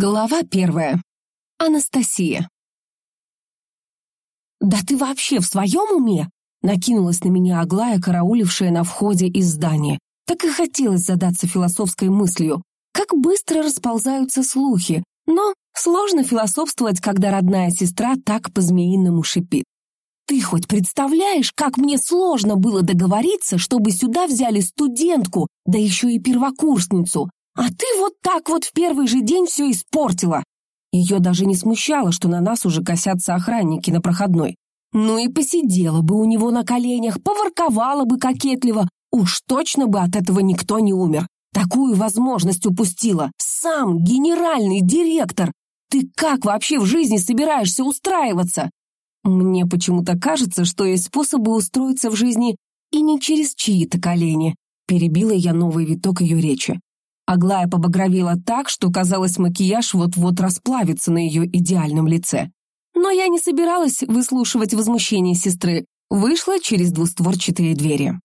Глава первая. Анастасия. «Да ты вообще в своем уме?» Накинулась на меня Аглая, караулившая на входе из здания. Так и хотелось задаться философской мыслью. Как быстро расползаются слухи, но сложно философствовать, когда родная сестра так по-змеиному шипит. Ты хоть представляешь, как мне сложно было договориться, чтобы сюда взяли студентку, да еще и первокурсницу? А ты вот так вот в первый же день все испортила. Ее даже не смущало, что на нас уже косятся охранники на проходной. Ну и посидела бы у него на коленях, поворковала бы кокетливо. Уж точно бы от этого никто не умер. Такую возможность упустила. Сам генеральный директор. Ты как вообще в жизни собираешься устраиваться? Мне почему-то кажется, что есть способы устроиться в жизни и не через чьи-то колени. Перебила я новый виток ее речи. Аглая побагровела так, что, казалось, макияж вот-вот расплавится на ее идеальном лице. Но я не собиралась выслушивать возмущение сестры. Вышла через двустворчатые двери.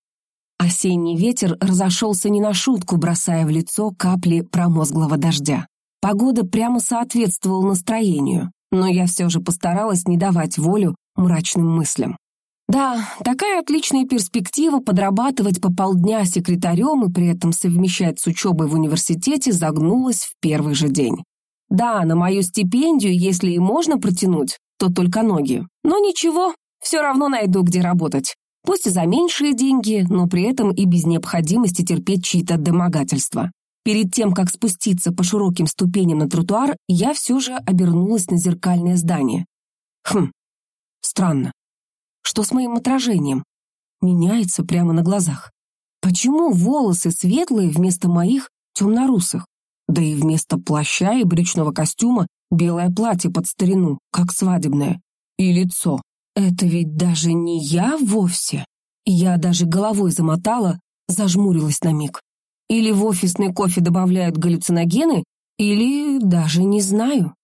Осенний ветер разошелся не на шутку, бросая в лицо капли промозглого дождя. Погода прямо соответствовала настроению, но я все же постаралась не давать волю мрачным мыслям. Да, такая отличная перспектива подрабатывать по полдня секретарем и при этом совмещать с учебой в университете загнулась в первый же день. Да, на мою стипендию, если и можно протянуть, то только ноги. Но ничего, все равно найду, где работать. Пусть и за меньшие деньги, но при этом и без необходимости терпеть чьи-то домогательства. Перед тем, как спуститься по широким ступеням на тротуар, я все же обернулась на зеркальное здание. Хм, странно. Что с моим отражением? Меняется прямо на глазах. Почему волосы светлые вместо моих темно-русых? Да и вместо плаща и брючного костюма белое платье под старину, как свадебное. И лицо. Это ведь даже не я вовсе. Я даже головой замотала, зажмурилась на миг. Или в офисный кофе добавляют галлюциногены, или даже не знаю.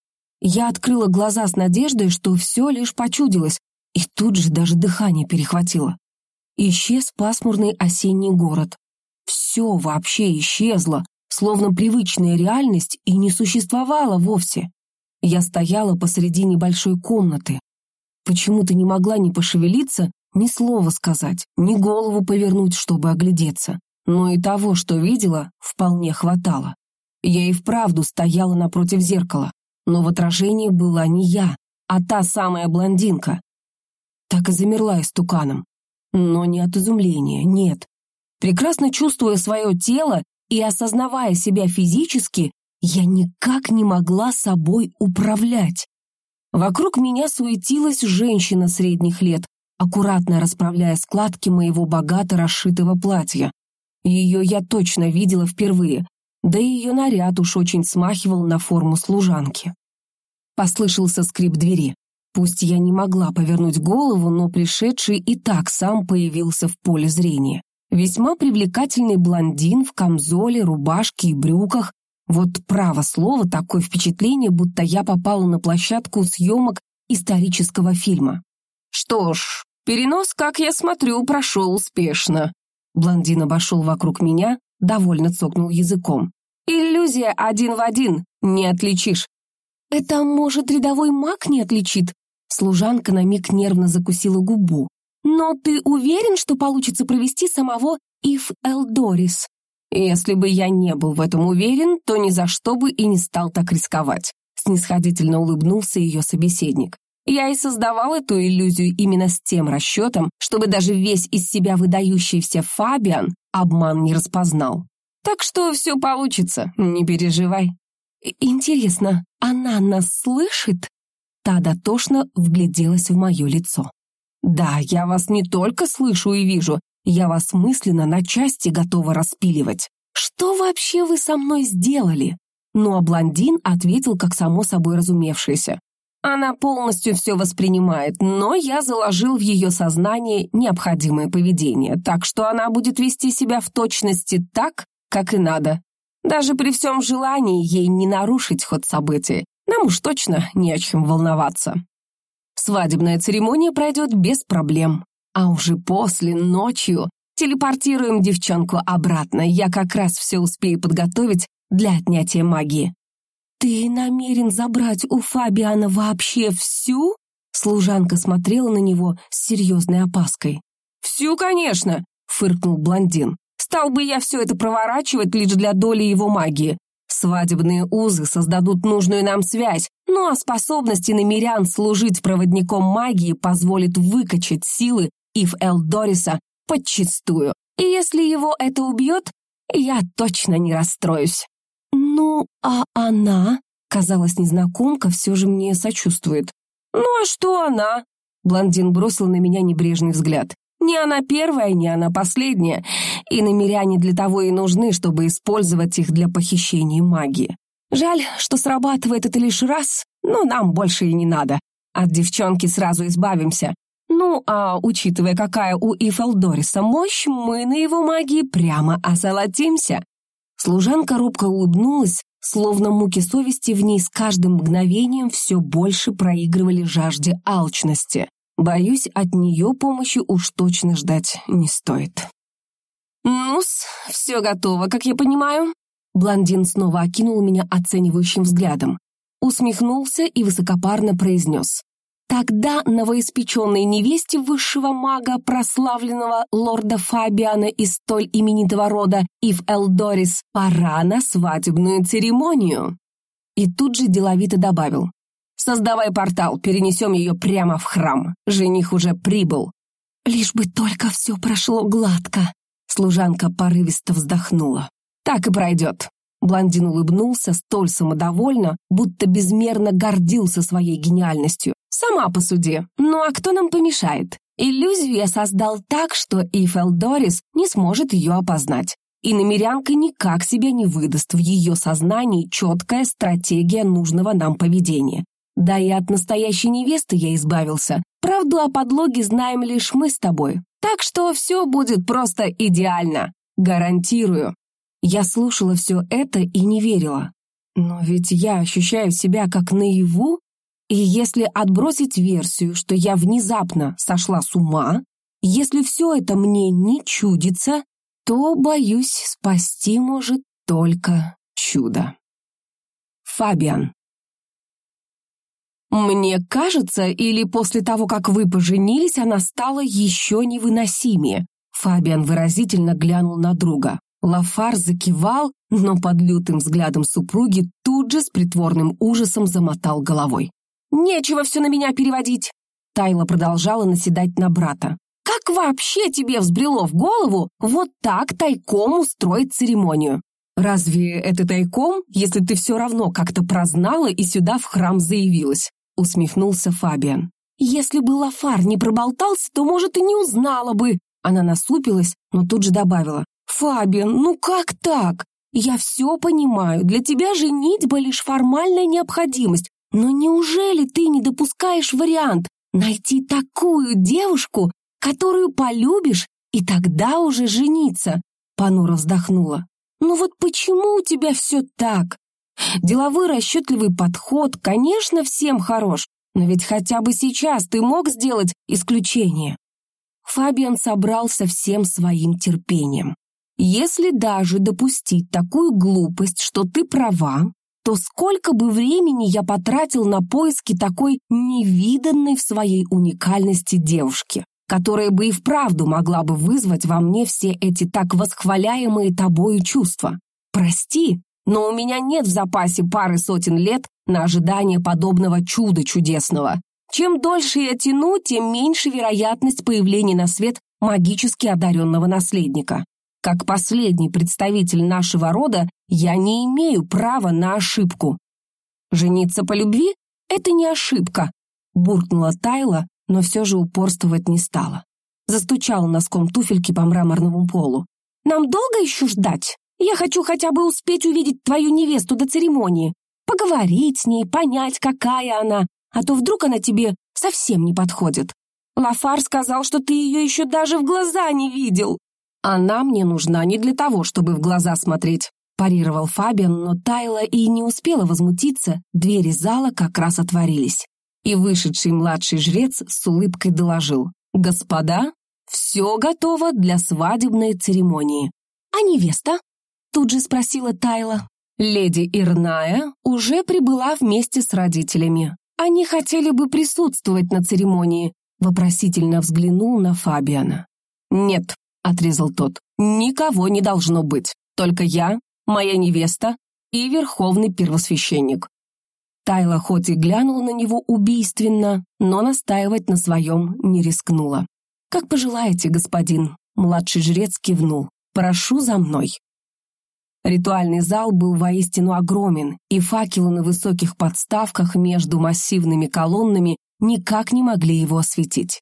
Я открыла глаза с надеждой, что все лишь почудилось, и тут же даже дыхание перехватило. Исчез пасмурный осенний город. Все вообще исчезло, словно привычная реальность и не существовала вовсе. Я стояла посреди небольшой комнаты. Почему-то не могла ни пошевелиться, ни слова сказать, ни голову повернуть, чтобы оглядеться. Но и того, что видела, вполне хватало. Я и вправду стояла напротив зеркала, но в отражении была не я, а та самая блондинка, так и замерла истуканом. Но не от изумления, нет. Прекрасно чувствуя свое тело и осознавая себя физически, я никак не могла собой управлять. Вокруг меня суетилась женщина средних лет, аккуратно расправляя складки моего богато расшитого платья. Ее я точно видела впервые, да и ее наряд уж очень смахивал на форму служанки. Послышался скрип двери. Пусть я не могла повернуть голову, но пришедший и так сам появился в поле зрения. Весьма привлекательный блондин в камзоле, рубашке и брюках. Вот право слово, такое впечатление, будто я попала на площадку съемок исторического фильма. Что ж, перенос, как я смотрю, прошел успешно. Блондин обошел вокруг меня, довольно цокнул языком. Иллюзия один в один, не отличишь. Это, может, рядовой маг не отличит? Служанка на миг нервно закусила губу. «Но ты уверен, что получится провести самого Ив Элдорис?» «Если бы я не был в этом уверен, то ни за что бы и не стал так рисковать», снисходительно улыбнулся ее собеседник. «Я и создавал эту иллюзию именно с тем расчетом, чтобы даже весь из себя выдающийся Фабиан обман не распознал. Так что все получится, не переживай». «Интересно, она нас слышит?» Та дотошно вгляделась в мое лицо. «Да, я вас не только слышу и вижу, я вас мысленно на части готова распиливать. Что вообще вы со мной сделали?» Ну а блондин ответил, как само собой разумевшееся. Она полностью все воспринимает, но я заложил в ее сознание необходимое поведение, так что она будет вести себя в точности так, как и надо. Даже при всем желании ей не нарушить ход событий, нам уж точно не о чем волноваться. Свадебная церемония пройдет без проблем. А уже после, ночью, телепортируем девчонку обратно. Я как раз все успею подготовить для отнятия магии. «Ты намерен забрать у Фабиана вообще всю?» Служанка смотрела на него с серьезной опаской. «Всю, конечно!» — фыркнул блондин. «Стал бы я все это проворачивать лишь для доли его магии. Свадебные узы создадут нужную нам связь, ну а способности намерян служить проводником магии позволит выкачать силы Ив Элдориса подчистую. И если его это убьет, я точно не расстроюсь. «Ну, а она?» Казалось, незнакомка все же мне сочувствует. «Ну а что она?» Блондин бросил на меня небрежный взгляд. «Не она первая, не она последняя, и намеряне для того и нужны, чтобы использовать их для похищения магии. Жаль, что срабатывает это лишь раз, но нам больше и не надо. От девчонки сразу избавимся. Ну, а учитывая, какая у Ифалдориса мощь, мы на его магии прямо озолотимся. Служанка робко улыбнулась, словно муки совести в ней с каждым мгновением все больше проигрывали жажде алчности. Боюсь, от нее помощи уж точно ждать не стоит. «Ну-с, все готово, как я понимаю». Блондин снова окинул меня оценивающим взглядом, усмехнулся и высокопарно произнес. Тогда новоиспеченной невесте высшего мага, прославленного лорда Фабиана из столь именитого рода Ив Элдорис, пора на свадебную церемонию. И тут же деловито добавил. «Создавай портал, перенесем ее прямо в храм. Жених уже прибыл». «Лишь бы только все прошло гладко», — служанка порывисто вздохнула. «Так и пройдет». Блондин улыбнулся столь самодовольно, будто безмерно гордился своей гениальностью. Сама посуди. Ну а кто нам помешает? Иллюзию я создал так, что Эйфел Дорис не сможет ее опознать. И намерянка никак себя не выдаст в ее сознании четкая стратегия нужного нам поведения. Да и от настоящей невесты я избавился. Правду о подлоге знаем лишь мы с тобой. Так что все будет просто идеально. Гарантирую. Я слушала все это и не верила. Но ведь я ощущаю себя как наяву, и если отбросить версию, что я внезапно сошла с ума, если все это мне не чудится, то, боюсь, спасти может только чудо. Фабиан. Мне кажется, или после того, как вы поженились, она стала еще невыносимее. Фабиан выразительно глянул на друга. Лафар закивал, но под лютым взглядом супруги тут же с притворным ужасом замотал головой. «Нечего все на меня переводить!» Тайла продолжала наседать на брата. «Как вообще тебе взбрело в голову вот так тайком устроить церемонию? Разве это тайком, если ты все равно как-то прознала и сюда в храм заявилась?» Усмехнулся Фабиан. «Если бы Лафар не проболтался, то, может, и не узнала бы!» Она насупилась, но тут же добавила. «Фабиан, ну как так? Я все понимаю, для тебя женитьба лишь формальная необходимость, но неужели ты не допускаешь вариант найти такую девушку, которую полюбишь, и тогда уже жениться?» Панура вздохнула. «Ну вот почему у тебя все так? Деловой расчетливый подход, конечно, всем хорош, но ведь хотя бы сейчас ты мог сделать исключение». Фабиан собрался всем своим терпением. «Если даже допустить такую глупость, что ты права, то сколько бы времени я потратил на поиски такой невиданной в своей уникальности девушки, которая бы и вправду могла бы вызвать во мне все эти так восхваляемые тобою чувства. Прости, но у меня нет в запасе пары сотен лет на ожидание подобного чуда чудесного. Чем дольше я тяну, тем меньше вероятность появления на свет магически одаренного наследника. Как последний представитель нашего рода, я не имею права на ошибку. Жениться по любви — это не ошибка, буркнула Тайла, но все же упорствовать не стала. Застучала носком туфельки по мраморному полу. «Нам долго еще ждать? Я хочу хотя бы успеть увидеть твою невесту до церемонии, поговорить с ней, понять, какая она, а то вдруг она тебе совсем не подходит. Лафар сказал, что ты ее еще даже в глаза не видел». «Она мне нужна не для того, чтобы в глаза смотреть», парировал Фабиан, но Тайла и не успела возмутиться, двери зала как раз отворились. И вышедший младший жрец с улыбкой доложил. «Господа, все готово для свадебной церемонии». «А невеста?» Тут же спросила Тайла. Леди Ирная уже прибыла вместе с родителями. Они хотели бы присутствовать на церемонии. Вопросительно взглянул на Фабиана. «Нет», — отрезал тот, — «никого не должно быть. Только я, моя невеста и верховный первосвященник». Тайла хоть и глянула на него убийственно, но настаивать на своем не рискнула. «Как пожелаете, господин», — младший жрец кивнул. «Прошу за мной». Ритуальный зал был воистину огромен, и факелы на высоких подставках между массивными колоннами никак не могли его осветить.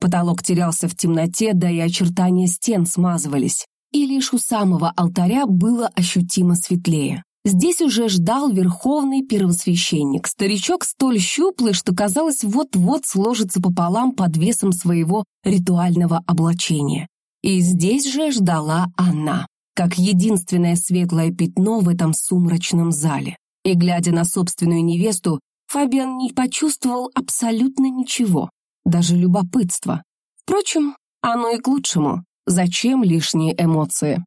Потолок терялся в темноте, да и очертания стен смазывались, и лишь у самого алтаря было ощутимо светлее. Здесь уже ждал верховный первосвященник, старичок столь щуплый, что казалось вот-вот сложится пополам под весом своего ритуального облачения. И здесь же ждала она как единственное светлое пятно в этом сумрачном зале. И, глядя на собственную невесту, Фабиан не почувствовал абсолютно ничего, даже любопытства. Впрочем, оно и к лучшему. Зачем лишние эмоции?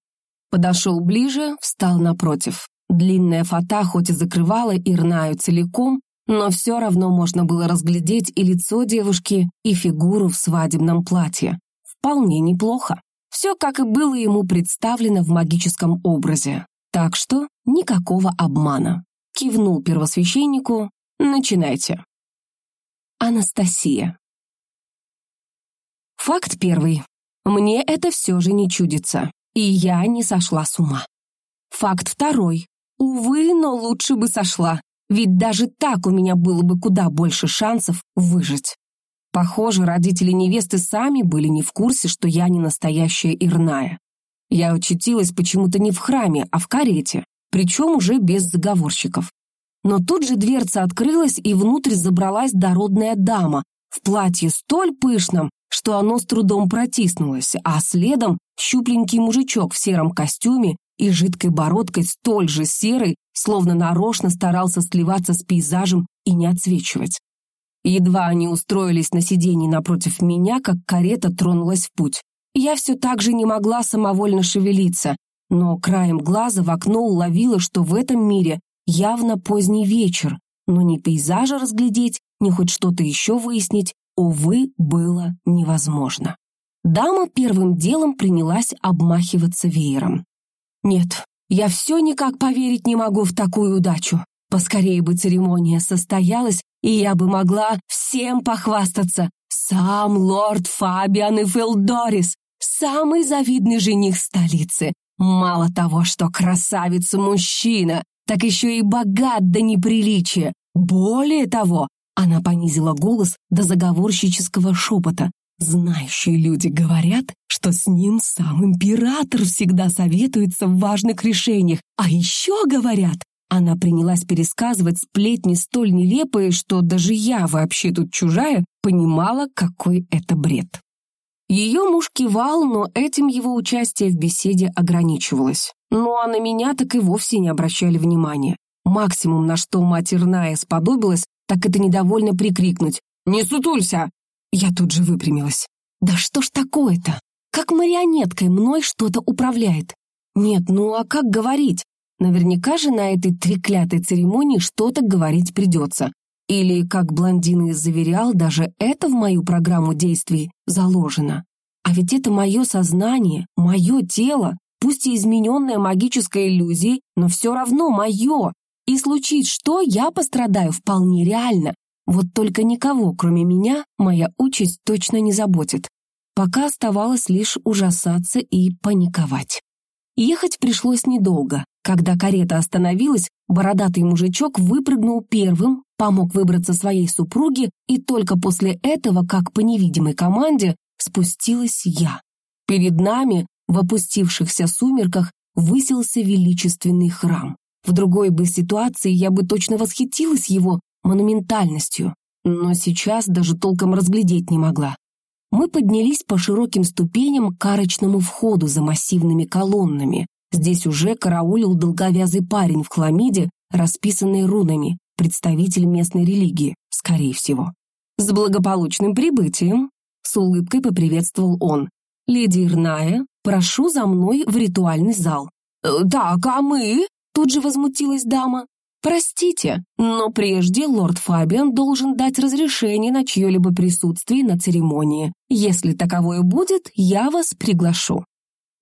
Подошел ближе, встал напротив. Длинная фата хоть и закрывала Ирнаю целиком, но все равно можно было разглядеть и лицо девушки, и фигуру в свадебном платье. Вполне неплохо. Все, как и было ему представлено в магическом образе. Так что никакого обмана. Кивнул первосвященнику. Начинайте. Анастасия. Факт первый. Мне это все же не чудится, и я не сошла с ума. Факт второй. Увы, но лучше бы сошла, ведь даже так у меня было бы куда больше шансов выжить. Похоже, родители невесты сами были не в курсе, что я не настоящая Ирная. Я очутилась почему-то не в храме, а в карете, причем уже без заговорщиков. Но тут же дверца открылась, и внутрь забралась дородная дама в платье столь пышном, что оно с трудом протиснулось, а следом щупленький мужичок в сером костюме и жидкой бородкой столь же серой, словно нарочно старался сливаться с пейзажем и не отсвечивать. Едва они устроились на сиденье напротив меня, как карета тронулась в путь. Я все так же не могла самовольно шевелиться, но краем глаза в окно уловила, что в этом мире явно поздний вечер, но ни пейзажа разглядеть, ни хоть что-то еще выяснить, увы, было невозможно. Дама первым делом принялась обмахиваться веером. «Нет, я все никак поверить не могу в такую удачу. Поскорее бы церемония состоялась, и я бы могла всем похвастаться. Сам лорд Фабиан и Филдорис, самый завидный жених столицы. Мало того, что красавица-мужчина, так еще и богат до неприличия. Более того, она понизила голос до заговорщического шепота. Знающие люди говорят, что с ним сам император всегда советуется в важных решениях, а еще говорят, она принялась пересказывать сплетни столь нелепые, что даже я, вообще тут чужая, понимала, какой это бред. Ее муж кивал, но этим его участие в беседе ограничивалось. Ну а на меня так и вовсе не обращали внимания. Максимум, на что матерная сподобилась, так это недовольно прикрикнуть «Не сутулься!» Я тут же выпрямилась. «Да что ж такое-то? Как марионеткой мной что-то управляет? Нет, ну а как говорить? Наверняка же на этой треклятой церемонии что-то говорить придется. Или, как блондин и заверял, даже это в мою программу действий заложено. А ведь это мое сознание, мое тело, пусть и измененное магической иллюзией, но все равно мое. И случись что, я пострадаю вполне реально. Вот только никого, кроме меня, моя участь точно не заботит. Пока оставалось лишь ужасаться и паниковать. Ехать пришлось недолго. Когда карета остановилась, бородатый мужичок выпрыгнул первым, помог выбраться своей супруге, и только после этого, как по невидимой команде, спустилась я. Перед нами, в опустившихся сумерках, высился величественный храм. В другой бы ситуации я бы точно восхитилась его монументальностью, но сейчас даже толком разглядеть не могла. Мы поднялись по широким ступеням к арочному входу за массивными колоннами, Здесь уже караулил долговязый парень в хламиде, расписанный рунами, представитель местной религии, скорее всего. «С благополучным прибытием!» С улыбкой поприветствовал он. «Леди Ирная, прошу за мной в ритуальный зал». «Э, «Так, а мы?» Тут же возмутилась дама. «Простите, но прежде лорд Фабиан должен дать разрешение на чье-либо присутствие на церемонии. Если таковое будет, я вас приглашу».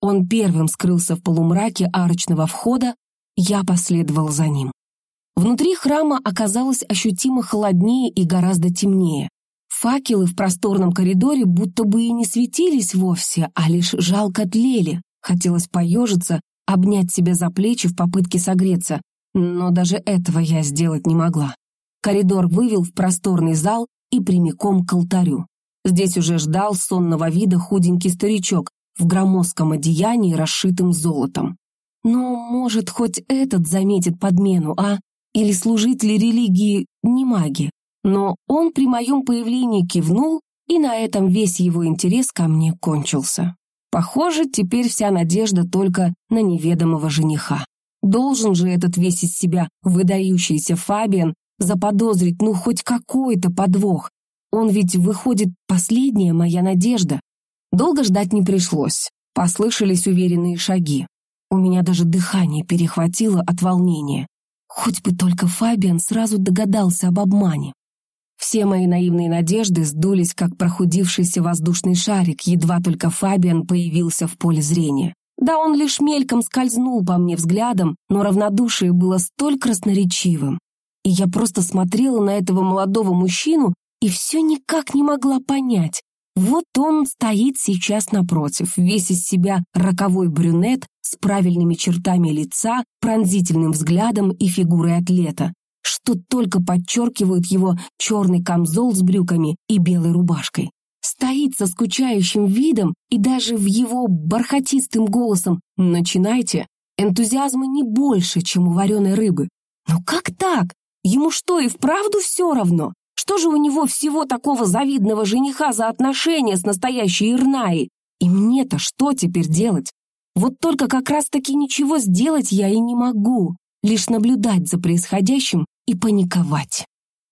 Он первым скрылся в полумраке арочного входа, я последовал за ним. Внутри храма оказалось ощутимо холоднее и гораздо темнее. Факелы в просторном коридоре будто бы и не светились вовсе, а лишь жалко тлели. Хотелось поежиться, обнять себя за плечи в попытке согреться, но даже этого я сделать не могла. Коридор вывел в просторный зал и прямиком к алтарю. Здесь уже ждал сонного вида худенький старичок в громоздком одеянии, расшитым золотом. Но, может, хоть этот заметит подмену, а? Или служители религии не маги? Но он при моем появлении кивнул, и на этом весь его интерес ко мне кончился. Похоже, теперь вся надежда только на неведомого жениха. Должен же этот весь из себя выдающийся Фабиан заподозрить ну хоть какой-то подвох. Он ведь выходит последняя моя надежда. Долго ждать не пришлось. Послышались уверенные шаги. У меня даже дыхание перехватило от волнения. Хоть бы только Фабиан сразу догадался об обмане. Все мои наивные надежды сдулись, как прохудившийся воздушный шарик, едва только Фабиан появился в поле зрения. Да, он лишь мельком скользнул по мне взглядом, но равнодушие было столь красноречивым. И я просто смотрела на этого молодого мужчину и все никак не могла понять. Вот он стоит сейчас напротив, весь из себя роковой брюнет с правильными чертами лица, пронзительным взглядом и фигурой атлета, что только подчеркивают его черный камзол с брюками и белой рубашкой стоит со скучающим видом и даже в его бархатистым голосом «начинайте» энтузиазма не больше, чем у вареной рыбы. Но как так? Ему что, и вправду все равно? Что же у него всего такого завидного жениха за отношения с настоящей Ирнаей? И мне-то что теперь делать? Вот только как раз-таки ничего сделать я и не могу, лишь наблюдать за происходящим и паниковать.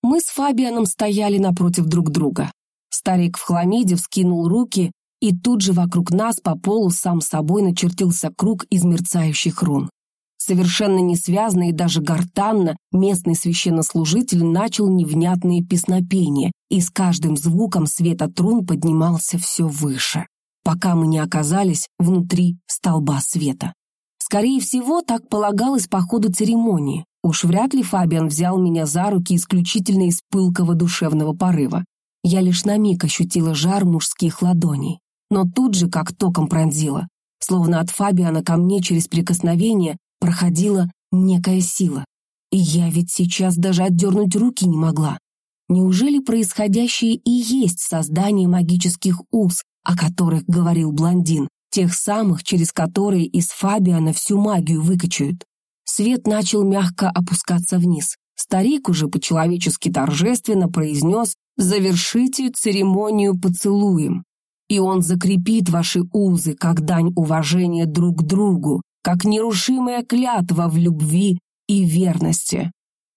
Мы с Фабианом стояли напротив друг друга. Старик в хламиде вскинул руки, и тут же вокруг нас по полу сам собой начертился круг из мерцающих рун. Совершенно несвязно и даже гортанно местный священнослужитель начал невнятные песнопения, и с каждым звуком света трун поднимался все выше, пока мы не оказались внутри столба света. Скорее всего, так полагалось по ходу церемонии. Уж вряд ли Фабиан взял меня за руки исключительно из пылкого душевного порыва. Я лишь на миг ощутила жар мужских ладоней, но тут же как током пронзила, словно от Фабиана ко мне через прикосновение проходила некая сила. И я ведь сейчас даже отдернуть руки не могла. Неужели происходящее и есть создание магических уз, о которых говорил блондин, тех самых, через которые из Фабиана всю магию выкачают? Свет начал мягко опускаться вниз. Старик уже по-человечески торжественно произнес «Завершите церемонию поцелуем, и он закрепит ваши узы как дань уважения друг к другу, как нерушимая клятва в любви и верности.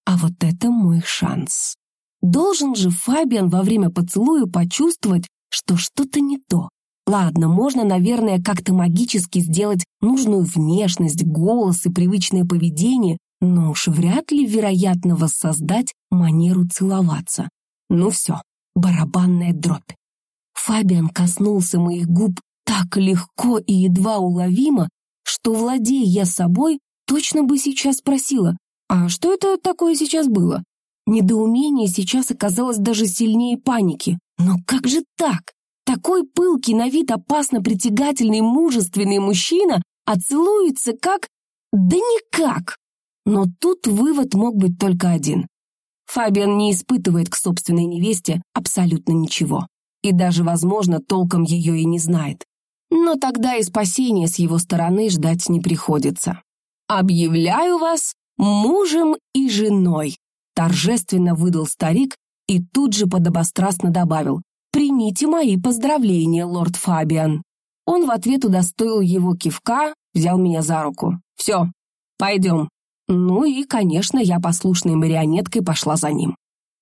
А вот это мой шанс. Должен же Фабиан во время поцелуя почувствовать, что что-то не то. Ладно, можно, наверное, как-то магически сделать нужную внешность, голос и привычное поведение, но уж вряд ли вероятно воссоздать манеру целоваться. Ну все, барабанная дробь. Фабиан коснулся моих губ так легко и едва уловимо, что, владея я собой, точно бы сейчас спросила, а что это такое сейчас было? Недоумение сейчас оказалось даже сильнее паники. Но как же так? Такой пылкий, на вид опасно притягательный, мужественный мужчина, а целуется как... Да никак! Но тут вывод мог быть только один. Фабиан не испытывает к собственной невесте абсолютно ничего. И даже, возможно, толком ее и не знает. Но тогда и спасения с его стороны ждать не приходится. «Объявляю вас мужем и женой», торжественно выдал старик и тут же подобострастно добавил «Примите мои поздравления, лорд Фабиан». Он в ответ удостоил его кивка, взял меня за руку. «Все, пойдем, ну и, конечно, я послушной марионеткой пошла за ним.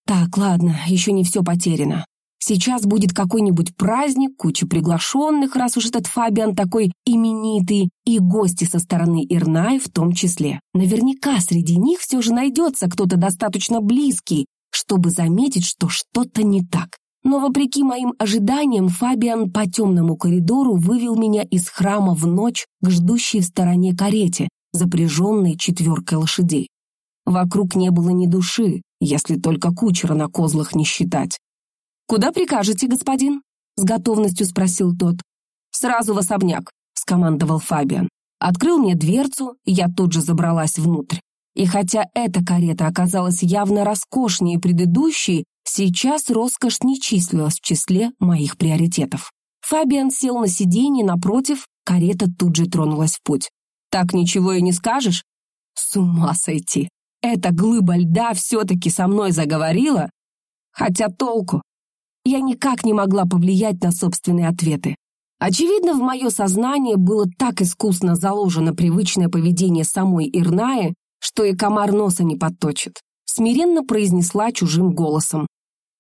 Так, ладно, еще не все потеряно. Сейчас будет какой-нибудь праздник, куча приглашенных, раз уж этот Фабиан такой именитый, и гости со стороны Ирнаи в том числе. Наверняка среди них все же найдется кто-то достаточно близкий, чтобы заметить, что что-то не так. Но вопреки моим ожиданиям, Фабиан по темному коридору вывел меня из храма в ночь к ждущей в стороне карете, запряженной четверкой лошадей. Вокруг не было ни души, если только кучера на козлах не считать. «Куда прикажете, господин?» — с готовностью спросил тот. «Сразу в особняк», — скомандовал Фабиан. Открыл мне дверцу, я тут же забралась внутрь. И хотя эта карета оказалась явно роскошнее предыдущей, сейчас роскошь не числилась в числе моих приоритетов. Фабиан сел на сиденье напротив, карета тут же тронулась в путь. «Так ничего и не скажешь?» «С ума сойти! Эта глыба льда все-таки со мной заговорила? Хотя толку? Я никак не могла повлиять на собственные ответы. Очевидно, в мое сознание было так искусно заложено привычное поведение самой Ирнаи, что и комар носа не подточит. Смиренно произнесла чужим голосом.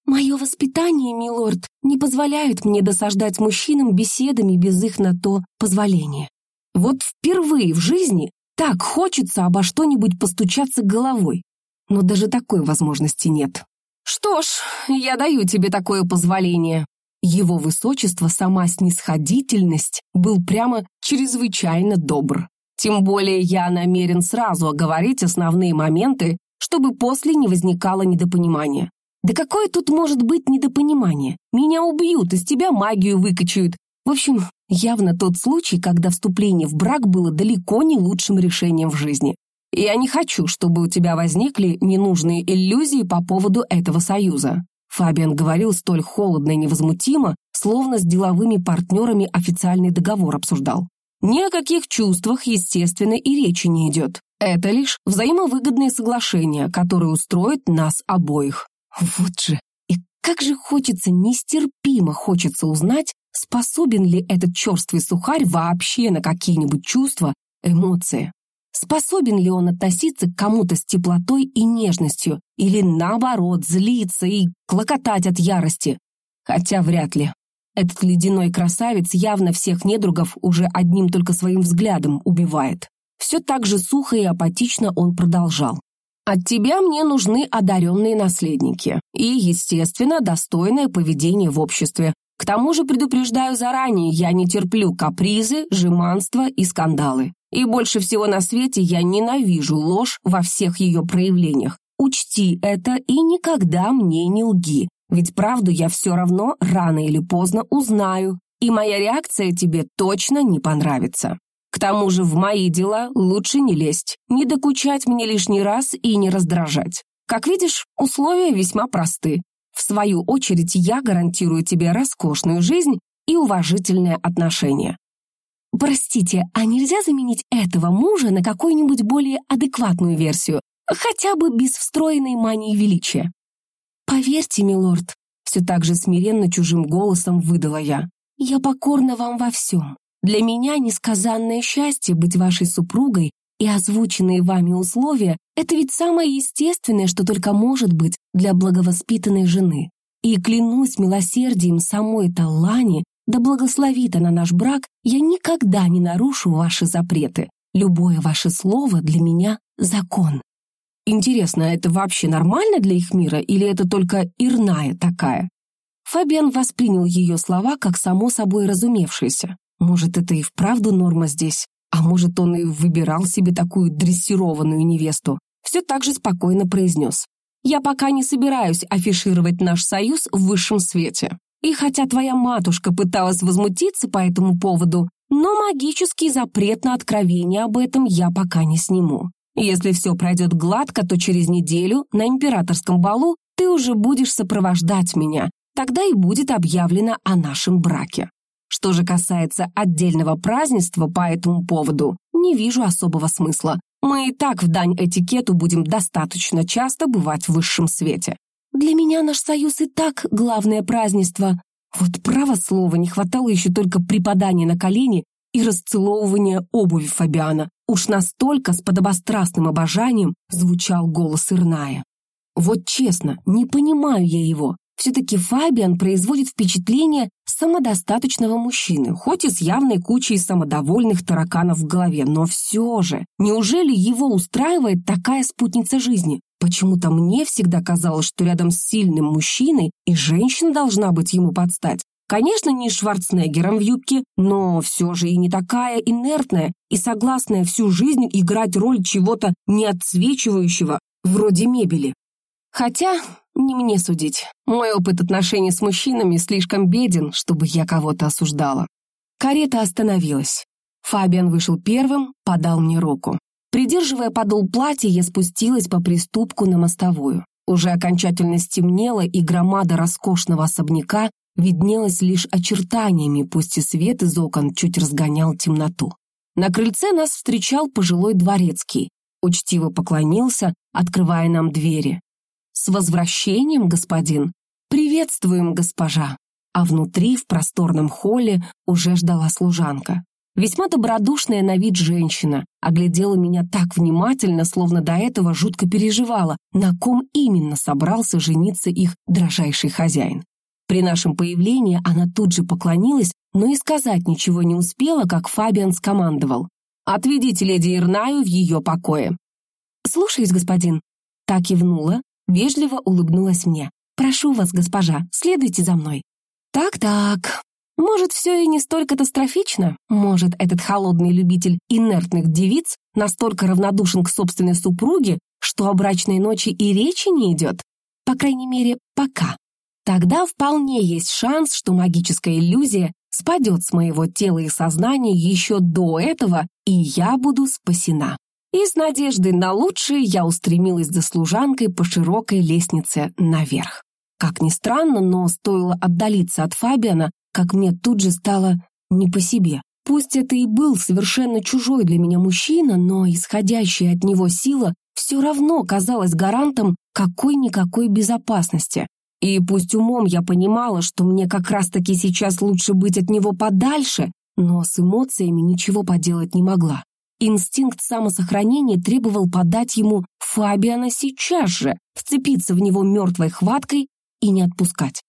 «Мое воспитание, милорд, не позволяет мне досаждать мужчинам беседами без их на то позволения. Вот впервые в жизни так хочется обо что-нибудь постучаться головой, но даже такой возможности нет. Что ж, я даю тебе такое позволение. Его высочество, сама снисходительность, был прямо чрезвычайно добр. Тем более я намерен сразу оговорить основные моменты, чтобы после не возникало недопонимания. Да какое тут может быть недопонимание? Меня убьют, из тебя магию выкачают. В общем, явно тот случай, когда вступление в брак было далеко не лучшим решением в жизни. Я не хочу, чтобы у тебя возникли ненужные иллюзии по поводу этого союза. Фабиан говорил столь холодно и невозмутимо, словно с деловыми партнерами официальный договор обсуждал. Ни о каких чувствах, естественно, и речи не идет. Это лишь взаимовыгодные соглашения, которые устроят нас обоих. Вот же, и как же хочется, нестерпимо хочется узнать, способен ли этот черствый сухарь вообще на какие-нибудь чувства, эмоции. Способен ли он относиться к кому-то с теплотой и нежностью, или наоборот, злиться и клокотать от ярости? Хотя вряд ли. Этот ледяной красавец явно всех недругов уже одним только своим взглядом убивает. Все так же сухо и апатично он продолжал. От тебя мне нужны одаренные наследники и, естественно, достойное поведение в обществе. К тому же предупреждаю заранее, я не терплю капризы, жеманства и скандалы. И больше всего на свете я ненавижу ложь во всех ее проявлениях. Учти это и никогда мне не лги. Ведь правду я все равно рано или поздно узнаю, и моя реакция тебе точно не понравится. К тому же в мои дела лучше не лезть, не докучать мне лишний раз и не раздражать. Как видишь, условия весьма просты. В свою очередь я гарантирую тебе роскошную жизнь и уважительное отношение. Простите, а нельзя заменить этого мужа на какую-нибудь более адекватную версию, хотя бы без встроенной мании величия? «Поверьте, милорд», — все так же смиренно чужим голосом выдала я, «я покорна вам во всем. Для меня несказанное счастье быть вашей супругой, и озвученные вами условия — это ведь самое естественное, что только может быть для благовоспитанной жены. И клянусь милосердием самой Таллани, да благословит она наш брак, я никогда не нарушу ваши запреты. Любое ваше слово для меня — закон. Интересно, это вообще нормально для их мира или это только ирная такая? Фабиан воспринял ее слова как само собой разумевшееся. Может, это и вправду норма здесь? А может, он и выбирал себе такую дрессированную невесту? Все так же спокойно произнес. «Я пока не собираюсь афишировать наш союз в высшем свете. И хотя твоя матушка пыталась возмутиться по этому поводу, но магический запрет на откровение об этом я пока не сниму. Если все пройдет гладко, то через неделю на императорском балу ты уже будешь сопровождать меня. Тогда и будет объявлено о нашем браке. Что же касается отдельного празднества по этому поводу, не вижу особого смысла. Мы и так в дань этикету будем достаточно часто бывать в высшем свете. Для меня наш союз и так главное празднество. Вот право слова, не хватало еще только припадания на колени и расцеловывания обуви Фабиана. Уж настолько с подобострастным обожанием звучал голос Ирная. Вот честно, не понимаю я его. Все-таки Фабиан производит впечатление самодостаточного мужчины, хоть и с явной кучей самодовольных тараканов в голове, но все же, неужели его устраивает такая спутница жизни? Почему-то мне всегда казалось, что рядом с сильным мужчиной и женщина должна быть ему подстать. Конечно, не Шварценеггером в юбке, но все же и не такая инертная и согласная всю жизнь играть роль чего-то неотсвечивающего, вроде мебели. Хотя не мне судить. Мой опыт отношений с мужчинами слишком беден, чтобы я кого-то осуждала. Карета остановилась. Фабиан вышел первым, подал мне руку. Придерживая подол платья, я спустилась по приступку на мостовую. Уже окончательно стемнело, и громада роскошного особняка виднелась лишь очертаниями, пусть и свет из окон чуть разгонял темноту. На крыльце нас встречал пожилой дворецкий. Учтиво поклонился, открывая нам двери. «С возвращением, господин!» «Приветствуем, госпожа!» А внутри, в просторном холле, уже ждала служанка. Весьма добродушная на вид женщина оглядела меня так внимательно, словно до этого жутко переживала, на ком именно собрался жениться их дрожайший хозяин. При нашем появлении она тут же поклонилась, но и сказать ничего не успела, как Фабиан скомандовал. «Отведите леди Ирнаю в ее покое». «Слушаюсь, господин». Так кивнула, вежливо улыбнулась мне. «Прошу вас, госпожа, следуйте за мной». «Так-так, может, все и не столь катастрофично? Может, этот холодный любитель инертных девиц настолько равнодушен к собственной супруге, что о брачной ночи и речи не идет? По крайней мере, пока. Тогда вполне есть шанс, что магическая иллюзия спадет с моего тела и сознания еще до этого, и я буду спасена. И с надеждой на лучшее я устремилась за служанкой по широкой лестнице наверх. Как ни странно, но стоило отдалиться от Фабиана, как мне тут же стало не по себе. Пусть это и был совершенно чужой для меня мужчина, но исходящая от него сила все равно казалась гарантом какой-никакой безопасности. И пусть умом я понимала, что мне как раз-таки сейчас лучше быть от него подальше, но с эмоциями ничего поделать не могла. Инстинкт самосохранения требовал подать ему Фабиана сейчас же, вцепиться в него мертвой хваткой и не отпускать.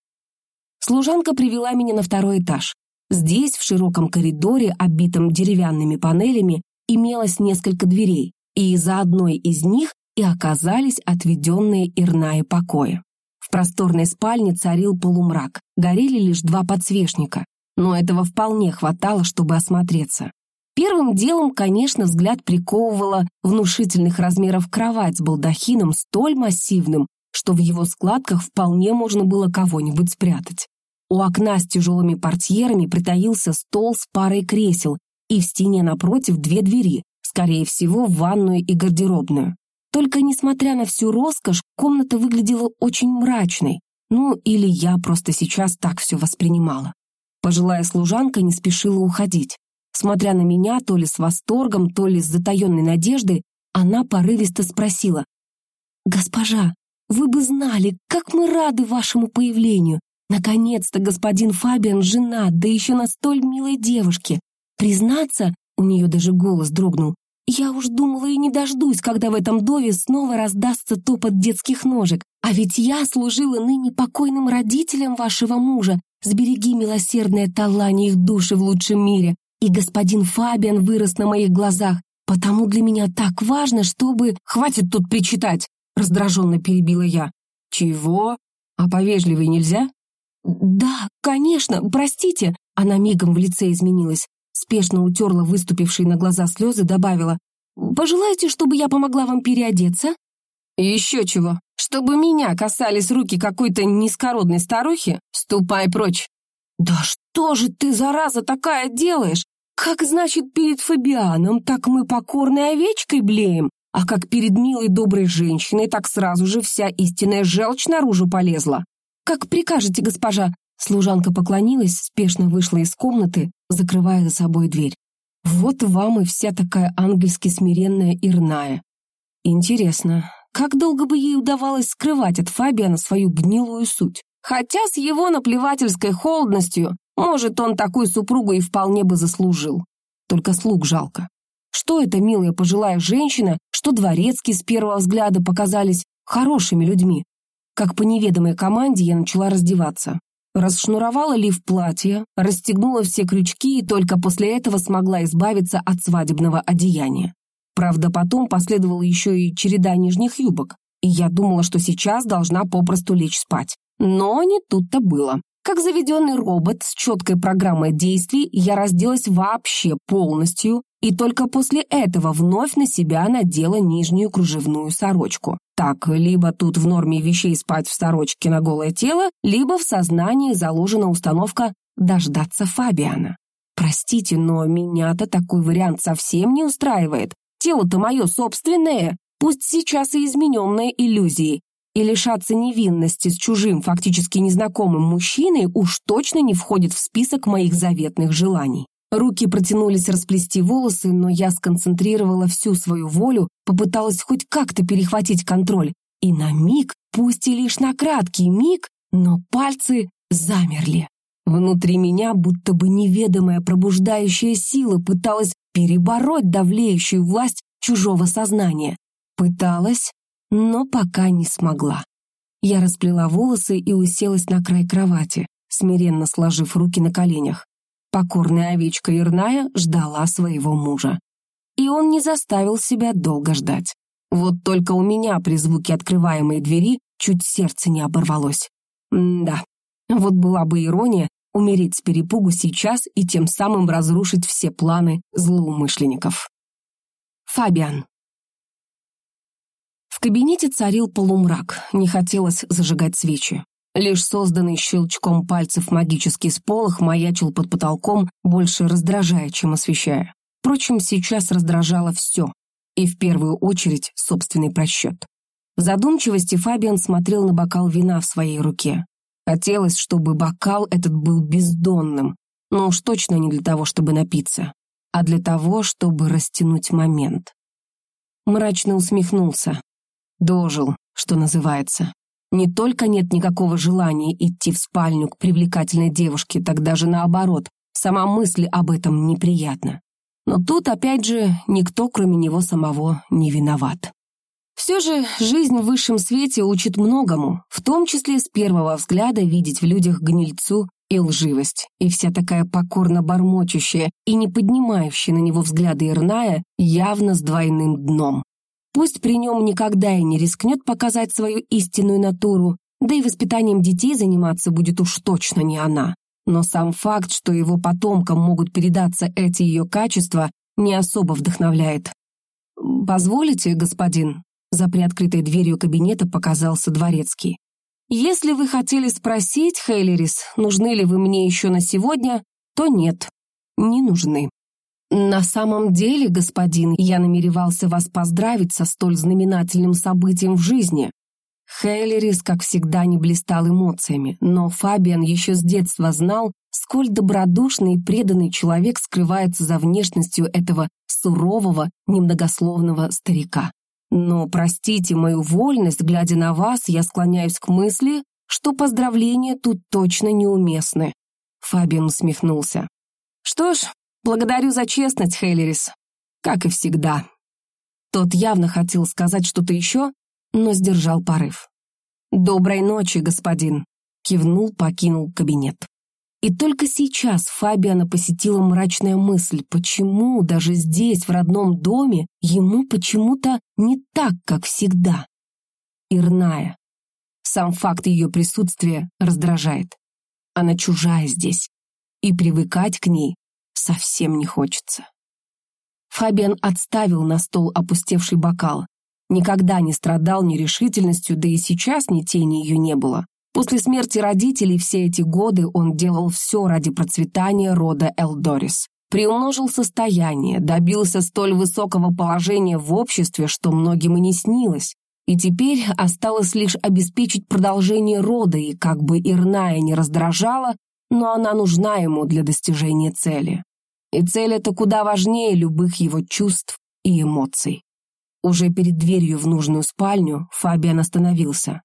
Служанка привела меня на второй этаж. Здесь, в широком коридоре, обитом деревянными панелями, имелось несколько дверей, и за одной из них и оказались отведенные Ирнаи покои. В просторной спальне царил полумрак, горели лишь два подсвечника, но этого вполне хватало, чтобы осмотреться. Первым делом, конечно, взгляд приковывала внушительных размеров кровать с балдахином столь массивным, что в его складках вполне можно было кого-нибудь спрятать. У окна с тяжелыми портьерами притаился стол с парой кресел, и в стене напротив две двери, скорее всего, в ванную и гардеробную. Только, несмотря на всю роскошь, комната выглядела очень мрачной. Ну, или я просто сейчас так все воспринимала. Пожилая служанка не спешила уходить. Смотря на меня то ли с восторгом, то ли с затаенной надеждой, она порывисто спросила. «Госпожа, вы бы знали, как мы рады вашему появлению. Наконец-то господин Фабиан женат, да еще на столь милой девушке. Признаться, у нее даже голос дрогнул, я уж думала и не дождусь, когда в этом доме снова раздастся топот детских ножек. А ведь я служила ныне покойным родителям вашего мужа. Сбереги, милосердное талание их души в лучшем мире и господин Фабиан вырос на моих глазах, потому для меня так важно, чтобы... Хватит тут причитать, раздраженно перебила я. Чего? А повежливой нельзя? Да, конечно, простите. Она мигом в лице изменилась. Спешно утерла выступившие на глаза слезы, добавила. «Пожелаете, чтобы я помогла вам переодеться?» «Еще чего. Чтобы меня касались руки какой-то низкородной старухи? Ступай прочь!» «Да что же ты, зараза, такая делаешь? Как, значит, перед Фабианом, так мы покорной овечкой блеем, а как перед милой доброй женщиной, так сразу же вся истинная желчь наружу полезла. Как прикажете, госпожа?» Служанка поклонилась, спешно вышла из комнаты, закрывая за собой дверь. «Вот вам и вся такая ангельски смиренная Ирная. Интересно, как долго бы ей удавалось скрывать от Фабиана свою гнилую суть? Хотя с его наплевательской холодностью может, он такую супругу и вполне бы заслужил. Только слуг жалко. Что эта милая пожилая женщина, что дворецкий с первого взгляда показались хорошими людьми. как по неведомой команде я начала раздеваться. Расшнуровала лиф платья, расстегнула все крючки и только после этого смогла избавиться от свадебного одеяния. Правда, потом последовала еще и череда нижних юбок, и я думала, что сейчас должна попросту лечь спать. Но не тут-то было. Как заведенный робот с четкой программой действий, я разделась вообще полностью и только после этого вновь на себя надела нижнюю кружевную сорочку. Так, либо тут в норме вещей спать в сорочке на голое тело, либо в сознании заложена установка «дождаться Фабиана». Простите, но меня-то такой вариант совсем не устраивает. Тело-то мое собственное, пусть сейчас и измененное иллюзией, и лишаться невинности с чужим, фактически незнакомым мужчиной уж точно не входит в список моих заветных желаний. Руки протянулись расплести волосы, но я сконцентрировала всю свою волю, попыталась хоть как-то перехватить контроль. И на миг, пусть и лишь на краткий миг, но пальцы замерли. Внутри меня будто бы неведомая пробуждающая сила пыталась перебороть давлеющую власть чужого сознания. Пыталась, но пока не смогла. Я расплела волосы и уселась на край кровати, смиренно сложив руки на коленях. Покорная овечка Ирная ждала своего мужа. И он не заставил себя долго ждать. Вот только у меня при звуке открываемой двери чуть сердце не оборвалось. М да, вот была бы ирония умереть с перепугу сейчас и тем самым разрушить все планы злоумышленников. Фабиан. В кабинете царил полумрак, не хотелось зажигать свечи. Лишь созданный щелчком пальцев магический сполох маячил под потолком, больше раздражая, чем освещая. Впрочем, сейчас раздражало все, и в первую очередь собственный просчет. В задумчивости Фабиан смотрел на бокал вина в своей руке. Хотелось, чтобы бокал этот был бездонным, но уж точно не для того, чтобы напиться, а для того, чтобы растянуть момент. Мрачно усмехнулся. Дожил, что называется. Не только нет никакого желания идти в спальню к привлекательной девушке, так даже наоборот, сама мысль об этом неприятна. Но тут, опять же, никто, кроме него самого, не виноват. Все же жизнь в высшем свете учит многому, в том числе с первого взгляда видеть в людях гнильцу и лживость, и вся такая покорно бормочущая и не поднимающая на него взгляды Ирная явно с двойным дном. Пусть при нем никогда и не рискнет показать свою истинную натуру, да и воспитанием детей заниматься будет уж точно не она. Но сам факт, что его потомкам могут передаться эти ее качества, не особо вдохновляет. «Позволите, господин?» За приоткрытой дверью кабинета показался дворецкий. «Если вы хотели спросить, Хейлерис, нужны ли вы мне еще на сегодня, то нет, не нужны». «На самом деле, господин, я намеревался вас поздравить со столь знаменательным событием в жизни». Хейлерис, как всегда, не блистал эмоциями, но Фабиан еще с детства знал, сколь добродушный и преданный человек скрывается за внешностью этого сурового, немногословного старика. Но, простите мою вольность, глядя на вас, я склоняюсь к мысли, что поздравления тут точно неуместны. Фабиан усмехнулся. Что ж, «Благодарю за честность, Хейлерис. Как и всегда». Тот явно хотел сказать что-то еще, но сдержал порыв. «Доброй ночи, господин», — кивнул, покинул кабинет. И только сейчас Фабиана посетила мрачная мысль, почему даже здесь, в родном доме, ему почему-то не так, как всегда. Ирная. Сам факт ее присутствия раздражает. Она чужая здесь, и привыкать к ней совсем не хочется. Фабиан отставил на стол опустевший бокал. Никогда не страдал нерешительностью, да и сейчас ни тени ее не было. После смерти родителей все эти годы он делал все ради процветания рода Элдорис. Приумножил состояние, добился столь высокого положения в обществе, что многим и не снилось. И теперь осталось лишь обеспечить продолжение рода, и как бы Ирная не раздражала, но она нужна ему для достижения цели. И цель эта куда важнее любых его чувств и эмоций. Уже перед дверью в нужную спальню Фабиан остановился.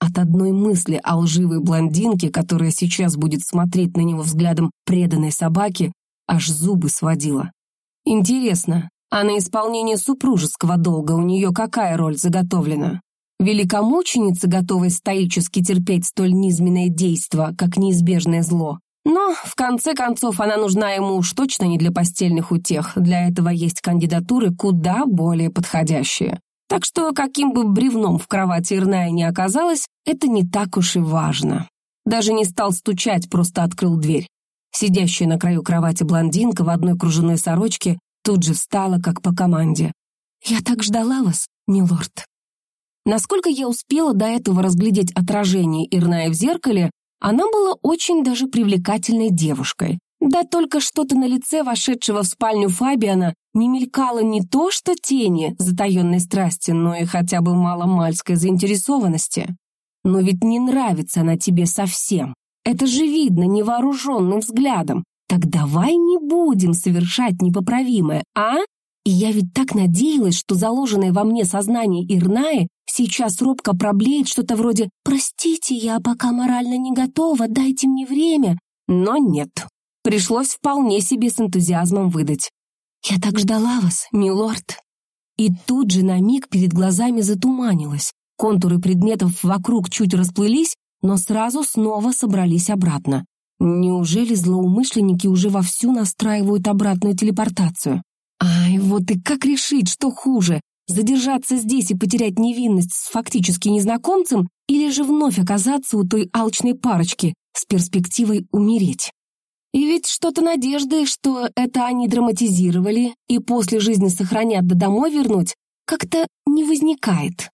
От одной мысли о лживой блондинке, которая сейчас будет смотреть на него взглядом преданной собаки, аж зубы сводила. Интересно, а на исполнение супружеского долга у нее какая роль заготовлена? великомученица, готовая стоически терпеть столь низменное действо, как неизбежное зло. Но, в конце концов, она нужна ему уж точно не для постельных утех, для этого есть кандидатуры куда более подходящие. Так что, каким бы бревном в кровати Ирная не оказалась, это не так уж и важно. Даже не стал стучать, просто открыл дверь. Сидящая на краю кровати блондинка в одной кружевной сорочке тут же встала, как по команде. «Я так ждала вас, милорд». Насколько я успела до этого разглядеть отражение Ирная в зеркале, она была очень даже привлекательной девушкой. Да только что-то на лице вошедшего в спальню Фабиана не мелькало не то что тени затаенной страсти, но и хотя бы маломальской заинтересованности. Но ведь не нравится она тебе совсем. Это же видно невооруженным взглядом. Так давай не будем совершать непоправимое, а? И я ведь так надеялась, что заложенное во мне сознание Ирнаи сейчас робко проблеет что-то вроде «Простите, я пока морально не готова, дайте мне время». Но нет, пришлось вполне себе с энтузиазмом выдать. «Я так ждала вас, милорд». И тут же на миг перед глазами затуманилось. Контуры предметов вокруг чуть расплылись, но сразу снова собрались обратно. Неужели злоумышленники уже вовсю настраивают обратную телепортацию? Ай, вот и как решить, что хуже? Задержаться здесь и потерять невинность с фактически незнакомцем или же вновь оказаться у той алчной парочки с перспективой умереть? И ведь что-то надежды, что это они драматизировали и после жизни сохранят да домой вернуть, как-то не возникает.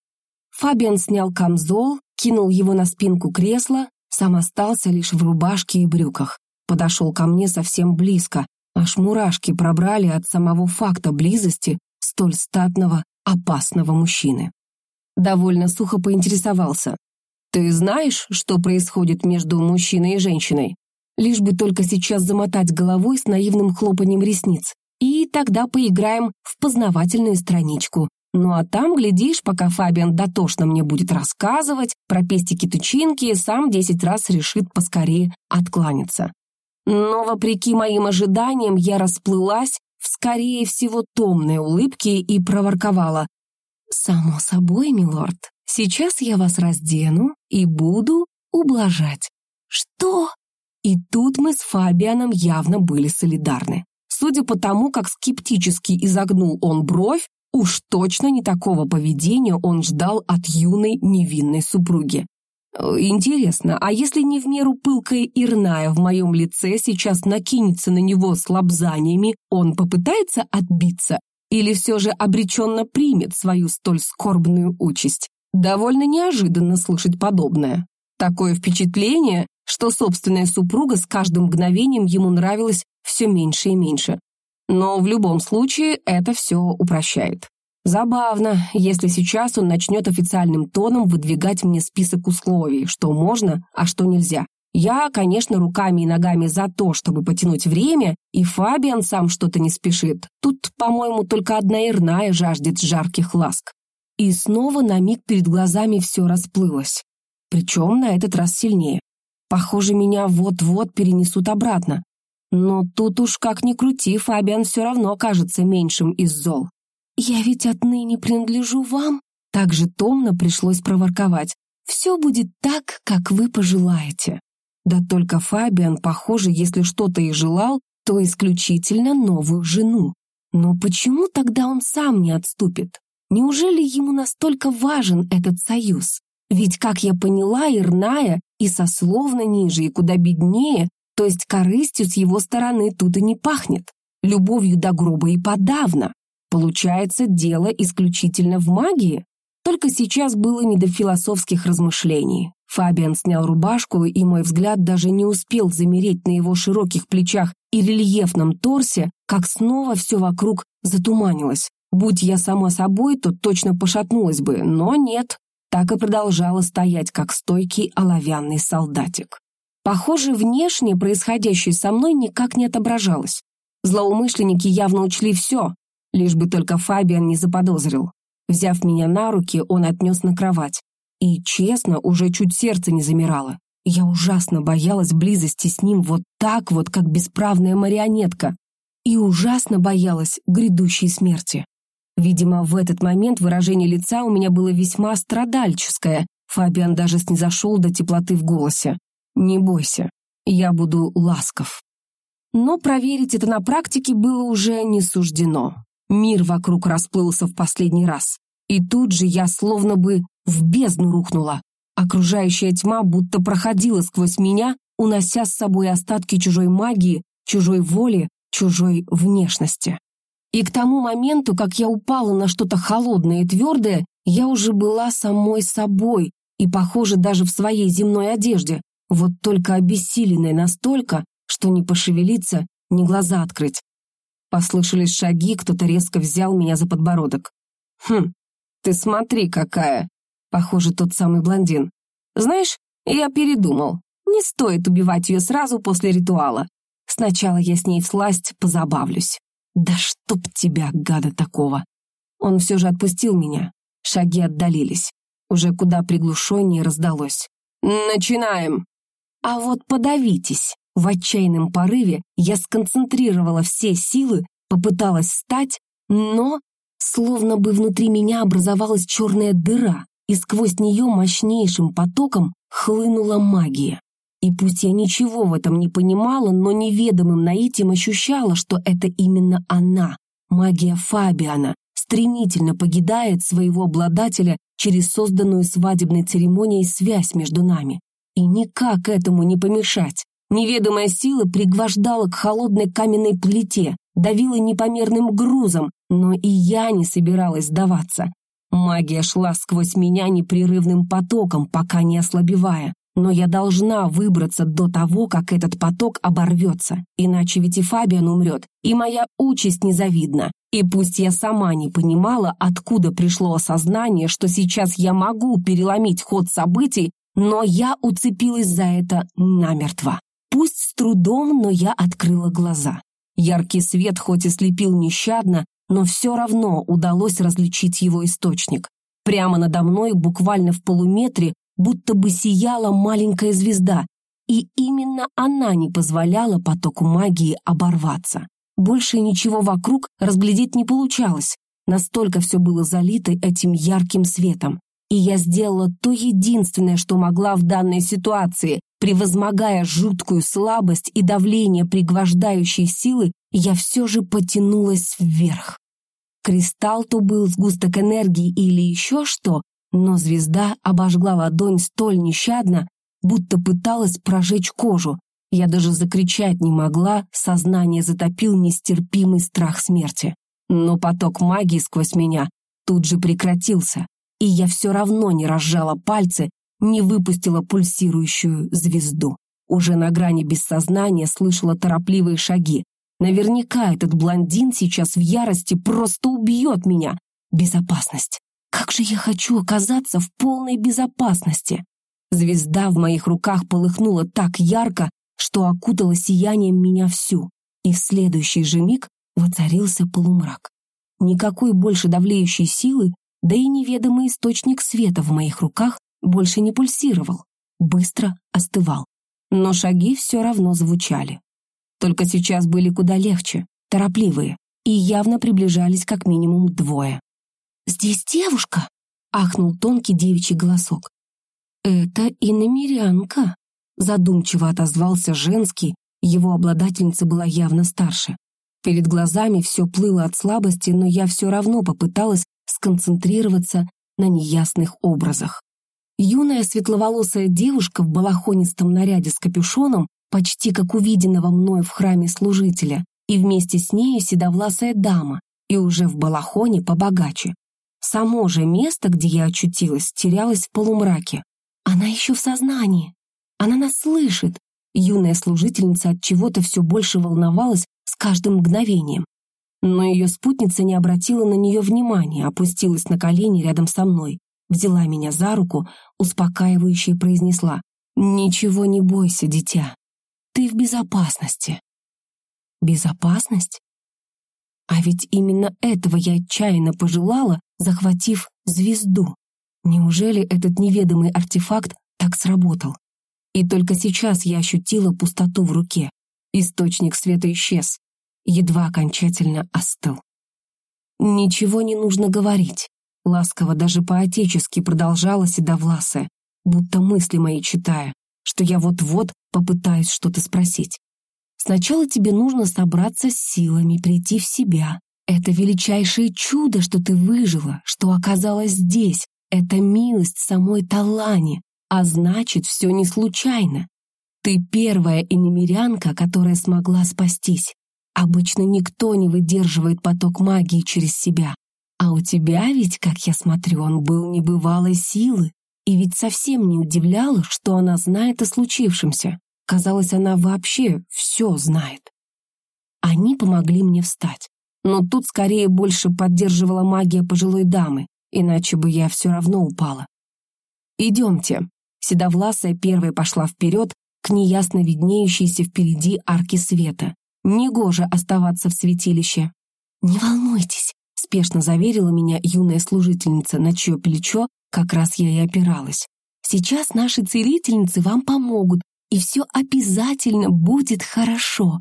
Фабиан снял камзол, кинул его на спинку кресла, сам остался лишь в рубашке и брюках. Подошел ко мне совсем близко, аж мурашки пробрали от самого факта близости столь статного, опасного мужчины. Довольно сухо поинтересовался. «Ты знаешь, что происходит между мужчиной и женщиной?» Лишь бы только сейчас замотать головой с наивным хлопанием ресниц. И тогда поиграем в познавательную страничку. Ну а там, глядишь, пока Фабиан дотошно мне будет рассказывать про пестики-тычинки, сам десять раз решит поскорее откланяться. Но, вопреки моим ожиданиям, я расплылась скорее всего, томной улыбке и проворковала. «Само собой, милорд, сейчас я вас раздену и буду ублажать». «Что?» И тут мы с Фабианом явно были солидарны. Судя по тому, как скептически изогнул он бровь, уж точно не такого поведения он ждал от юной невинной супруги. Э, интересно, а если не в меру пылкая Ирная в моем лице сейчас накинется на него с лапзаниями, он попытается отбиться или все же обреченно примет свою столь скорбную участь? Довольно неожиданно слышать подобное. Такое впечатление, что собственная супруга с каждым мгновением ему нравилась все меньше и меньше. Но в любом случае это все упрощает. Забавно, если сейчас он начнет официальным тоном выдвигать мне список условий, что можно, а что нельзя. Я, конечно, руками и ногами за то, чтобы потянуть время, и Фабиан сам что-то не спешит. Тут, по-моему, только одна Ирная жаждет жарких ласк. И снова на миг перед глазами все расплылось. Причем на этот раз сильнее. Похоже, меня вот-вот перенесут обратно. Но тут уж как ни крути, Фабиан все равно окажется меньшим из зол. «Я ведь отныне принадлежу вам», — так же томно пришлось проворковать. «Все будет так, как вы пожелаете». Да только Фабиан, похоже, если что-то и желал, то исключительно новую жену. Но почему тогда он сам не отступит? Неужели ему настолько важен этот союз? Ведь, как я поняла, Ирная и сословно ниже, и куда беднее, то есть корыстью с его стороны тут и не пахнет. Любовью до гроба и подавно. Получается, дело исключительно в магии? Только сейчас было не до философских размышлений. Фабиан снял рубашку, и мой взгляд даже не успел замереть на его широких плечах и рельефном торсе, как снова все вокруг затуманилось. Будь я сама собой, то точно пошатнулась бы, но нет, так и продолжала стоять, как стойкий оловянный солдатик. Похоже, внешне происходящее со мной никак не отображалось. Злоумышленники явно учли все, лишь бы только Фабиан не заподозрил. Взяв меня на руки, он отнес на кровать. И, честно, уже чуть сердце не замирало. Я ужасно боялась близости с ним вот так вот, как бесправная марионетка. И ужасно боялась грядущей смерти. Видимо, в этот момент выражение лица у меня было весьма страдальческое. Фабиан даже снизошел до теплоты в голосе. «Не бойся, я буду ласков». Но проверить это на практике было уже не суждено. Мир вокруг расплылся в последний раз. И тут же я словно бы в бездну рухнула. Окружающая тьма будто проходила сквозь меня, унося с собой остатки чужой магии, чужой воли, чужой внешности. И к тому моменту, как я упала на что-то холодное и твердое, я уже была самой собой и, похоже, даже в своей земной одежде, вот только обессиленная настолько, что не пошевелиться, ни глаза открыть. Послышались шаги, кто-то резко взял меня за подбородок. «Хм, ты смотри, какая!» Похоже, тот самый блондин. «Знаешь, я передумал. Не стоит убивать ее сразу после ритуала. Сначала я с ней всласть позабавлюсь. Да чтоб тебя, гада такого!» Он все же отпустил меня. Шаги отдалились. Уже куда приглушеннее раздалось. «Начинаем!» «А вот подавитесь!» В отчаянном порыве я сконцентрировала все силы, попыталась встать, но словно бы внутри меня образовалась черная дыра, и сквозь нее мощнейшим потоком хлынула магия. И пусть я ничего в этом не понимала, но неведомым наитием ощущала, что это именно она, магия Фабиана, стремительно погидает своего обладателя через созданную свадебной церемонией связь между нами. И никак этому не помешать. Неведомая сила пригвождала к холодной каменной плите, давила непомерным грузом, но и я не собиралась сдаваться. Магия шла сквозь меня непрерывным потоком, пока не ослабевая. Но я должна выбраться до того, как этот поток оборвется, иначе ведь и Фабиан умрет, и моя участь незавидна. И пусть я сама не понимала, откуда пришло осознание, что сейчас я могу переломить ход событий, но я уцепилась за это намертво. Пусть с трудом, но я открыла глаза. Яркий свет хоть и слепил нещадно, но все равно удалось различить его источник. Прямо надо мной, буквально в полуметре, будто бы сияла маленькая звезда, и именно она не позволяла потоку магии оборваться. Больше ничего вокруг разглядеть не получалось, настолько все было залито этим ярким светом. И я сделала то единственное, что могла в данной ситуации, Превозмогая жуткую слабость и давление пригвождающей силы, я все же потянулась вверх. Кристалл то был сгусток энергии или еще что, но звезда обожгла ладонь столь нещадно, будто пыталась прожечь кожу. Я даже закричать не могла, сознание затопил нестерпимый страх смерти. Но поток магии сквозь меня тут же прекратился, и я все равно не разжала пальцы, не выпустила пульсирующую звезду. Уже на грани бессознания слышала торопливые шаги. Наверняка этот блондин сейчас в ярости просто убьет меня. Безопасность. Как же я хочу оказаться в полной безопасности. Звезда в моих руках полыхнула так ярко, что окутала сиянием меня всю. И в следующий же миг воцарился полумрак. Никакой больше давлеющей силы, да и неведомый источник света в моих руках больше не пульсировал, быстро остывал. Но шаги все равно звучали. Только сейчас были куда легче, торопливые, и явно приближались как минимум двое. «Здесь девушка!» — ахнул тонкий девичий голосок. «Это иномерянка!» — задумчиво отозвался женский, его обладательница была явно старше. Перед глазами все плыло от слабости, но я все равно попыталась сконцентрироваться на неясных образах. Юная светловолосая девушка в балахонистом наряде с капюшоном, почти как увиденного мной в храме служителя, и вместе с нею седовласая дама, и уже в балахоне побогаче. Само же место, где я очутилась, терялось в полумраке. Она еще в сознании. Она нас слышит. Юная служительница от чего-то все больше волновалась с каждым мгновением. Но ее спутница не обратила на нее внимания, опустилась на колени рядом со мной взяла меня за руку, успокаивающе произнесла «Ничего не бойся, дитя, ты в безопасности». Безопасность? А ведь именно этого я отчаянно пожелала, захватив звезду. Неужели этот неведомый артефакт так сработал? И только сейчас я ощутила пустоту в руке. Источник света исчез, едва окончательно остыл. Ничего не нужно говорить. Ласково даже по-отечески продолжала седовласая, будто мысли мои читая, что я вот-вот попытаюсь что-то спросить. Сначала тебе нужно собраться с силами, прийти в себя. Это величайшее чудо, что ты выжила, что оказалась здесь. Это милость самой Талани, а значит, все не случайно. Ты первая иномерянка, которая смогла спастись. Обычно никто не выдерживает поток магии через себя. А у тебя ведь, как я смотрю, он был небывалой силы. И ведь совсем не удивляло, что она знает о случившемся. Казалось, она вообще все знает. Они помогли мне встать. Но тут скорее больше поддерживала магия пожилой дамы, иначе бы я все равно упала. «Идемте». Седовласая первая пошла вперед к неясно виднеющейся впереди арке света. Негоже оставаться в святилище. «Не волнуйтесь», — спешно заверила меня юная служительница, на чье плечо как раз я и опиралась. «Сейчас наши целительницы вам помогут, и все обязательно будет хорошо».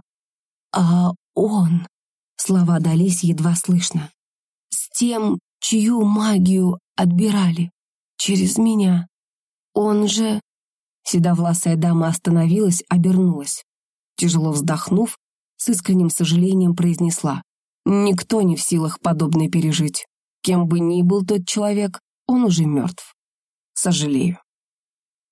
«А он...» — слова дались едва слышно. «С тем, чью магию отбирали. Через меня. Он же...» Седовласая дама остановилась, обернулась. Тяжело вздохнув, с искренним сожалением произнесла. «Никто не в силах подобное пережить. Кем бы ни был тот человек, он уже мертв. Сожалею».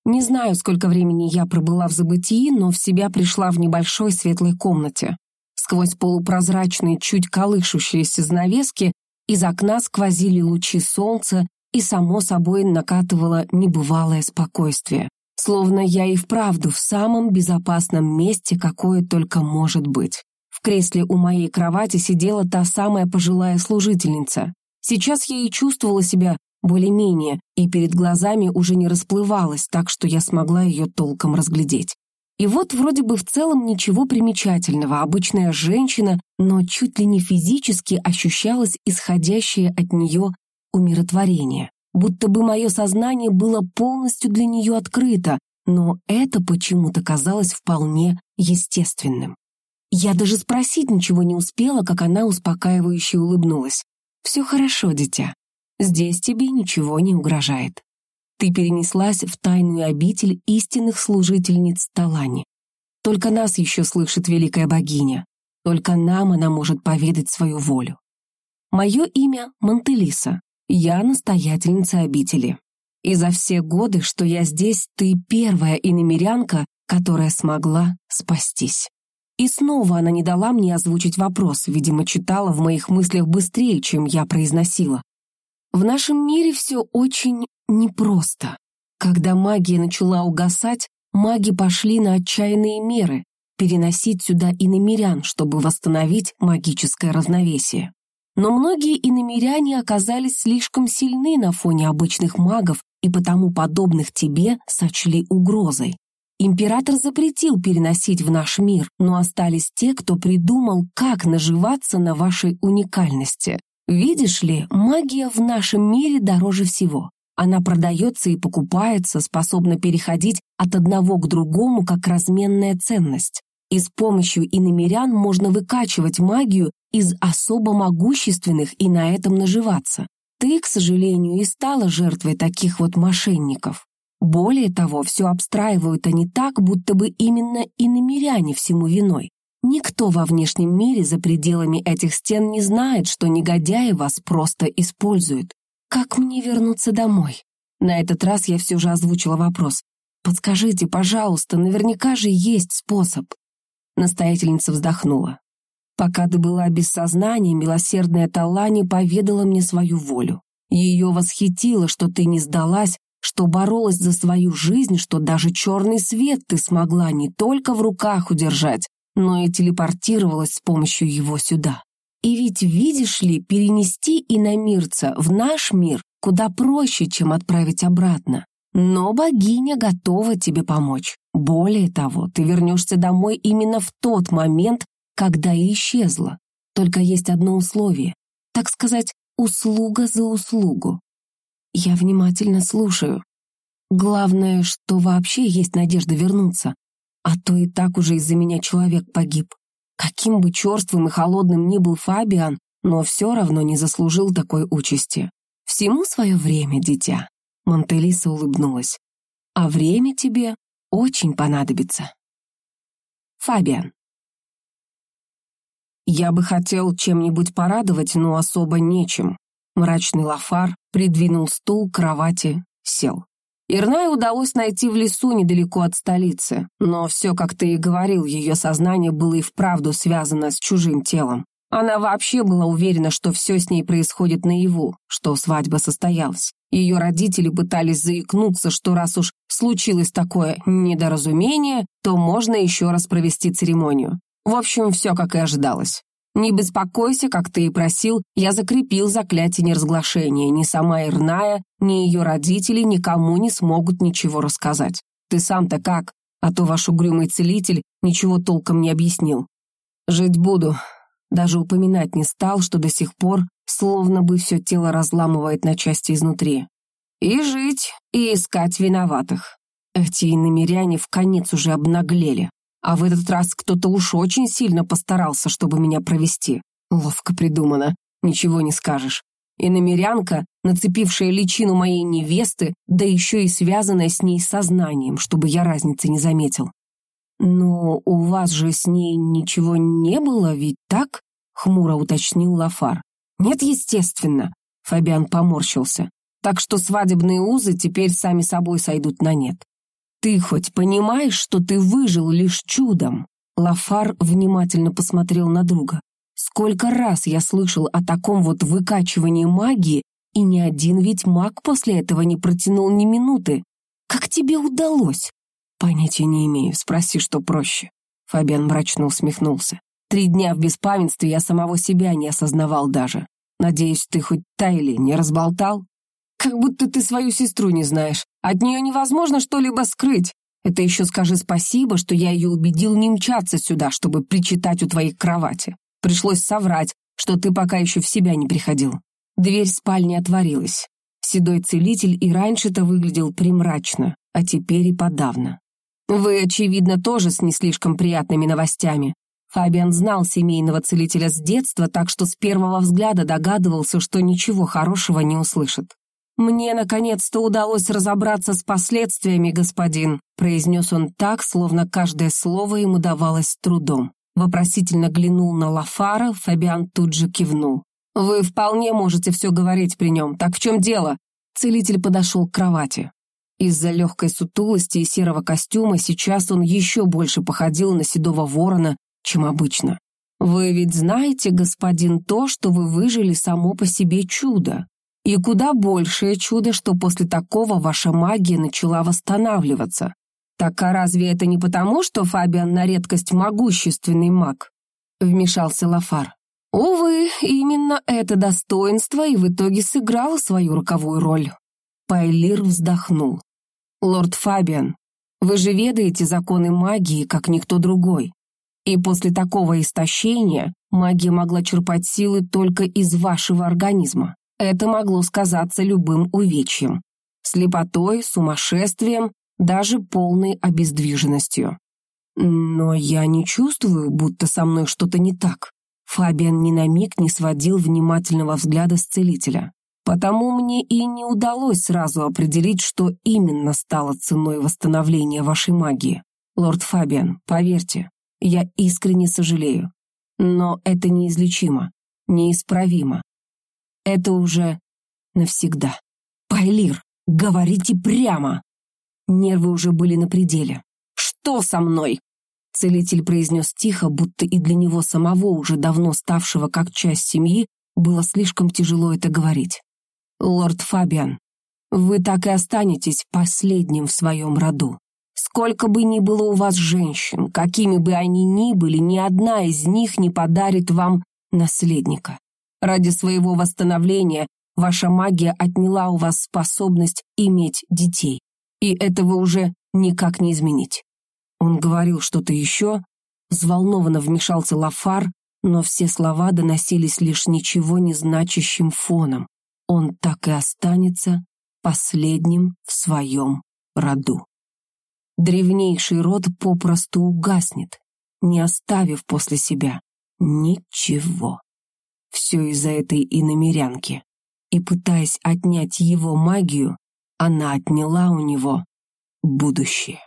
Не знаю, сколько времени я пробыла в забытии, но в себя пришла в небольшой светлой комнате. Сквозь полупрозрачные, чуть колышущиеся занавески из окна сквозили лучи солнца, и, само собой, накатывало небывалое спокойствие. Словно я и вправду в самом безопасном месте, какое только может быть. Кресле у моей кровати сидела та самая пожилая служительница. Сейчас я и чувствовала себя более-менее, и перед глазами уже не расплывалась, так что я смогла ее толком разглядеть. И вот вроде бы в целом ничего примечательного, обычная женщина, но чуть ли не физически ощущалось исходящее от нее умиротворение будто бы мое сознание было полностью для нее открыто, но это почему-то казалось вполне естественным. Я даже спросить ничего не успела, как она успокаивающе улыбнулась. «Все хорошо, дитя. Здесь тебе ничего не угрожает. Ты перенеслась в тайную обитель истинных служительниц Талани. Только нас еще слышит великая богиня. Только нам она может поведать свою волю. Мое имя Мантелиса. Я настоятельница обители. И за все годы, что я здесь, ты первая иномерянка, которая смогла спастись. И снова она не дала мне озвучить вопрос, видимо, читала в моих мыслях быстрее, чем я произносила. В нашем мире все очень непросто. Когда магия начала угасать, маги пошли на отчаянные меры, переносить сюда иномерян, чтобы восстановить магическое равновесие. Но многие иномиряне оказались слишком сильны на фоне обычных магов и потому подобных тебе сочли угрозой. Император запретил переносить в наш мир, но остались те, кто придумал, как наживаться на вашей уникальности. Видишь ли, магия в нашем мире дороже всего. Она продается и покупается, способна переходить от одного к другому как разменная ценность. И с помощью иномерян можно выкачивать магию из особо могущественных и на этом наживаться. Ты, к сожалению, и стала жертвой таких вот мошенников. Более того, все обстраивают они так, будто бы именно иномеряне всему виной. Никто во внешнем мире за пределами этих стен не знает, что негодяи вас просто используют. Как мне вернуться домой? На этот раз я все же озвучила вопрос. Подскажите, пожалуйста, наверняка же есть способ. Настоятельница вздохнула. Пока ты была без сознания, милосердная Талани поведала мне свою волю. Ее восхитило, что ты не сдалась, что боролась за свою жизнь, что даже черный свет ты смогла не только в руках удержать, но и телепортировалась с помощью его сюда. И ведь, видишь ли, перенести иномирца в наш мир куда проще, чем отправить обратно. Но богиня готова тебе помочь. Более того, ты вернешься домой именно в тот момент, когда и исчезла. Только есть одно условие, так сказать, услуга за услугу. Я внимательно слушаю. Главное, что вообще есть надежда вернуться, а то и так уже из-за меня человек погиб. Каким бы черствым и холодным ни был Фабиан, но все равно не заслужил такой участи. Всему свое время, дитя. Монтелиса улыбнулась. А время тебе очень понадобится. Фабиан. Я бы хотел чем-нибудь порадовать, но особо нечем. Мрачный Лафар придвинул стул к кровати, сел. Ирнае удалось найти в лесу недалеко от столицы, но все, как ты и говорил, ее сознание было и вправду связано с чужим телом. Она вообще была уверена, что все с ней происходит наяву, что свадьба состоялась. Ее родители пытались заикнуться, что раз уж случилось такое недоразумение, то можно еще раз провести церемонию. В общем, все как и ожидалось. Не беспокойся, как ты и просил, я закрепил заклятие неразглашения. Ни сама Ирная, ни ее родители никому не смогут ничего рассказать. Ты сам-то как? А то ваш угрюмый целитель ничего толком не объяснил. Жить буду. Даже упоминать не стал, что до сих пор словно бы все тело разламывает на части изнутри. И жить, и искать виноватых. Эти иномеряне в конец уже обнаглели. А в этот раз кто-то уж очень сильно постарался, чтобы меня провести. Ловко придумано, ничего не скажешь. И намерянка, нацепившая личину моей невесты, да еще и связанная с ней сознанием, чтобы я разницы не заметил. «Но у вас же с ней ничего не было, ведь так?» — хмуро уточнил Лафар. «Нет, естественно», — Фабиан поморщился. «Так что свадебные узы теперь сами собой сойдут на нет. «Ты хоть понимаешь, что ты выжил лишь чудом?» Лафар внимательно посмотрел на друга. «Сколько раз я слышал о таком вот выкачивании магии, и ни один ведь маг после этого не протянул ни минуты. Как тебе удалось?» «Понятия не имею, спроси, что проще». Фабиан мрачно усмехнулся. «Три дня в беспамятстве я самого себя не осознавал даже. Надеюсь, ты хоть Тайли не разболтал?» Как будто ты свою сестру не знаешь. От нее невозможно что-либо скрыть. Это еще скажи спасибо, что я ее убедил не мчаться сюда, чтобы причитать у твоей кровати. Пришлось соврать, что ты пока еще в себя не приходил. Дверь спальни отворилась. Седой целитель и раньше-то выглядел примрачно, а теперь и подавно. Вы, очевидно, тоже с не слишком приятными новостями. Фабиан знал семейного целителя с детства, так что с первого взгляда догадывался, что ничего хорошего не услышит. «Мне, наконец-то, удалось разобраться с последствиями, господин», произнес он так, словно каждое слово ему давалось трудом. Вопросительно глянул на Лафара, Фабиан тут же кивнул. «Вы вполне можете все говорить при нем. Так в чем дело?» Целитель подошел к кровати. Из-за легкой сутулости и серого костюма сейчас он еще больше походил на седого ворона, чем обычно. «Вы ведь знаете, господин, то, что вы выжили само по себе чудо. И куда большее чудо, что после такого ваша магия начала восстанавливаться. Так а разве это не потому, что Фабиан на редкость могущественный маг? Вмешался Лафар. Увы, именно это достоинство и в итоге сыграло свою роковую роль. Пайлир вздохнул. «Лорд Фабиан, вы же ведаете законы магии, как никто другой. И после такого истощения магия могла черпать силы только из вашего организма. Это могло сказаться любым увечьем. Слепотой, сумасшествием, даже полной обездвиженностью. Но я не чувствую, будто со мной что-то не так. Фабиан ни на миг не сводил внимательного взгляда с целителя. Потому мне и не удалось сразу определить, что именно стало ценой восстановления вашей магии. Лорд Фабиан, поверьте, я искренне сожалею. Но это неизлечимо, неисправимо. Это уже навсегда. Пайлир, говорите прямо. Нервы уже были на пределе. Что со мной? Целитель произнес тихо, будто и для него самого, уже давно ставшего как часть семьи, было слишком тяжело это говорить. «Лорд Фабиан, вы так и останетесь последним в своем роду. Сколько бы ни было у вас женщин, какими бы они ни были, ни одна из них не подарит вам наследника. Ради своего восстановления ваша магия отняла у вас способность иметь детей. И этого уже никак не изменить. Он говорил что-то еще, взволнованно вмешался Лафар, но все слова доносились лишь ничего не значащим фоном. Он так и останется последним в своем роду. Древнейший род попросту угаснет, не оставив после себя ничего. Все из-за этой иномерянки. И пытаясь отнять его магию, она отняла у него будущее.